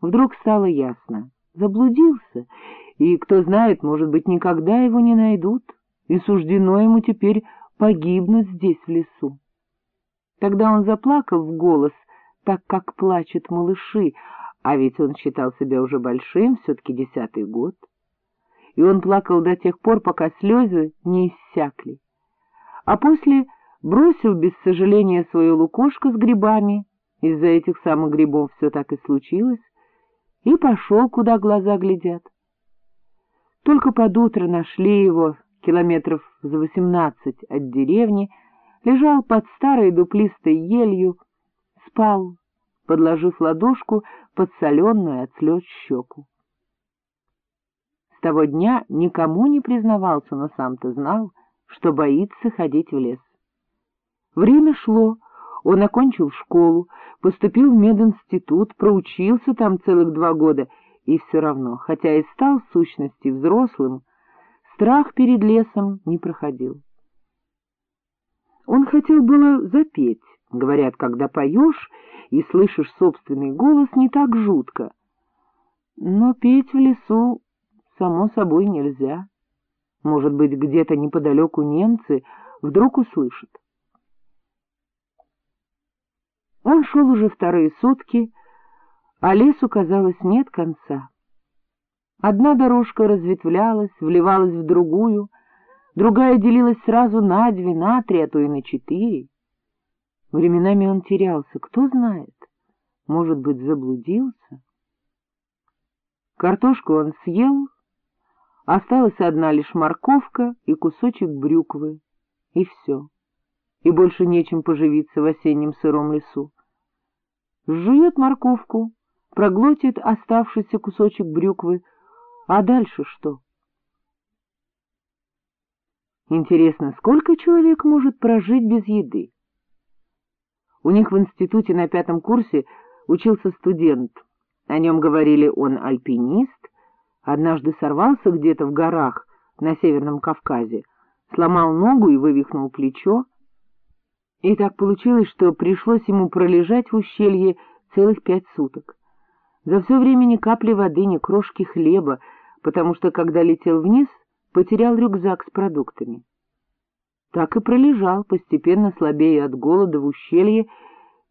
Вдруг стало ясно. Заблудился, и, кто знает, может быть, никогда его не найдут, и суждено ему теперь погибнуть здесь, в лесу. Тогда он заплакал в голос, так как плачут малыши, а ведь он считал себя уже большим, все-таки десятый год. И он плакал до тех пор, пока слезы не иссякли. А после бросил без сожаления свою лукошко с грибами, из-за этих самых грибов все так и случилось, и пошел, куда глаза глядят. Только под утро нашли его, километров за восемнадцать от деревни, лежал под старой дуплистой елью, спал, подложив ладошку под соленую от слез щеку. С того дня никому не признавался, но сам-то знал, что боится ходить в лес. Время шло, он окончил школу, поступил в мединститут, проучился там целых два года, и все равно, хотя и стал в сущности взрослым, страх перед лесом не проходил. Он хотел было запеть, говорят, когда поешь и слышишь собственный голос, не так жутко. Но петь в лесу, само собой, нельзя. Может быть, где-то неподалеку немцы вдруг услышат. Он шел уже вторые сутки, а лесу, казалось, нет конца. Одна дорожка разветвлялась, вливалась в другую, другая делилась сразу на две, на три, а то и на четыре. Временами он терялся, кто знает, может быть, заблудился. Картошку он съел, осталась одна лишь морковка и кусочек брюквы, и все и больше нечем поживиться в осеннем сыром лесу. Жует морковку, проглотит оставшийся кусочек брюквы, а дальше что? Интересно, сколько человек может прожить без еды? У них в институте на пятом курсе учился студент. О нем говорили, он альпинист, однажды сорвался где-то в горах на Северном Кавказе, сломал ногу и вывихнул плечо, и так получилось, что пришлось ему пролежать в ущелье целых пять суток. За все время ни капли воды, ни крошки хлеба, потому что, когда летел вниз, потерял рюкзак с продуктами. Так и пролежал, постепенно слабея от голода в ущелье,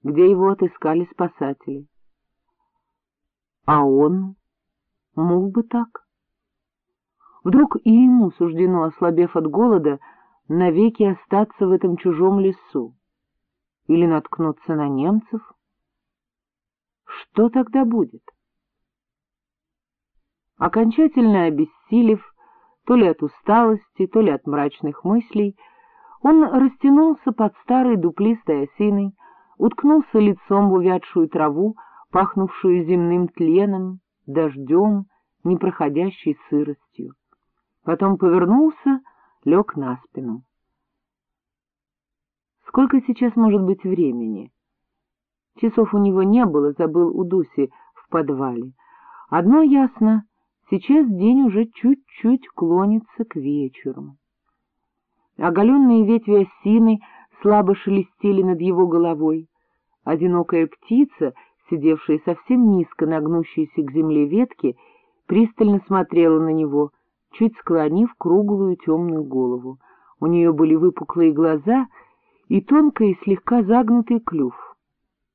где его отыскали спасатели. А он мог бы так. Вдруг и ему суждено, ослабев от голода, навеки остаться в этом чужом лесу или наткнуться на немцев? Что тогда будет? Окончательно обессилев, то ли от усталости, то ли от мрачных мыслей, он растянулся под старой дуплистой осиной, уткнулся лицом в увядшую траву, пахнувшую земным тленом, дождем, непроходящей сыростью. Потом повернулся, лег на спину. Сколько сейчас может быть времени? Часов у него не было, забыл у Дуси в подвале. Одно ясно, сейчас день уже чуть-чуть клонится к вечеру. Оголенные ветви осины слабо шелестели над его головой. Одинокая птица, сидевшая совсем низко на гнущейся к земле ветке, пристально смотрела на него, чуть склонив круглую темную голову. У нее были выпуклые глаза — и тонкий, слегка загнутый клюв.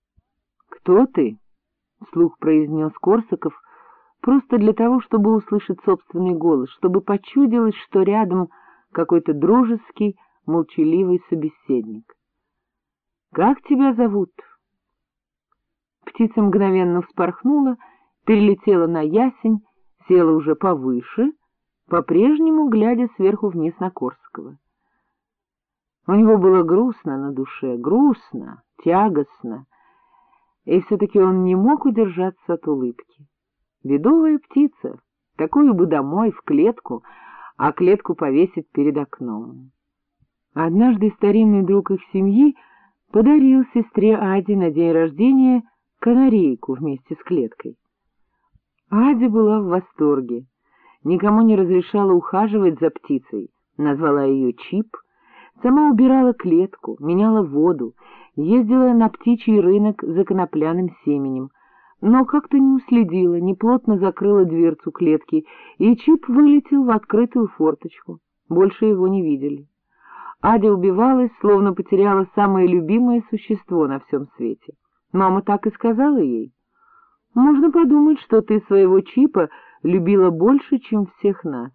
— Кто ты? — слух произнес Корсаков, просто для того, чтобы услышать собственный голос, чтобы почудилось, что рядом какой-то дружеский, молчаливый собеседник. — Как тебя зовут? Птица мгновенно вспорхнула, перелетела на ясень, села уже повыше, по-прежнему глядя сверху вниз на Корского. У него было грустно на душе, грустно, тягостно, и все-таки он не мог удержаться от улыбки. Бедовая птица, такую бы домой, в клетку, а клетку повесить перед окном. Однажды старинный друг их семьи подарил сестре Аде на день рождения канарейку вместе с клеткой. Адя была в восторге, никому не разрешала ухаживать за птицей, назвала ее Чип — Сама убирала клетку, меняла воду, ездила на птичий рынок за конопляным семенем, но как-то не уследила, неплотно закрыла дверцу клетки, и Чип вылетел в открытую форточку. Больше его не видели. Адя убивалась, словно потеряла самое любимое существо на всем свете. Мама так и сказала ей. «Можно подумать, что ты своего Чипа любила больше, чем всех нас».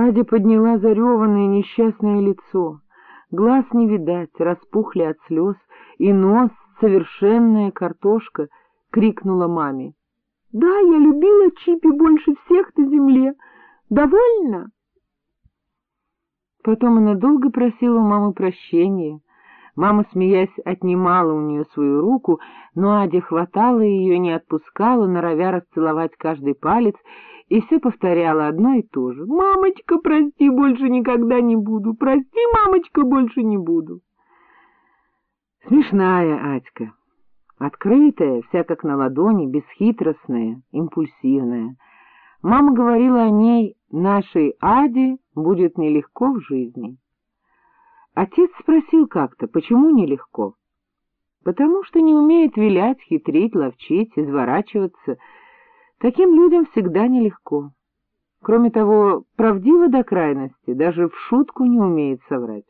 Адя подняла зареванное несчастное лицо. Глаз не видать, распухли от слез, и нос, совершенная картошка, крикнула маме. — Да, я любила Чипи больше всех на земле. Довольно? Потом она долго просила у мамы прощения. Мама, смеясь, отнимала у нее свою руку, но Адя хватала ее, не отпускала, норовя расцеловать каждый палец, и все повторяла одно и то же. «Мамочка, прости, больше никогда не буду! Прости, мамочка, больше не буду!» Смешная Адька, открытая, вся как на ладони, бесхитростная, импульсивная. Мама говорила о ней, нашей Аде будет нелегко в жизни. Отец спросил как-то, почему нелегко? Потому что не умеет вилять, хитрить, ловчить, изворачиваться. Таким людям всегда нелегко. Кроме того, правдиво до крайности, даже в шутку не умеет соврать.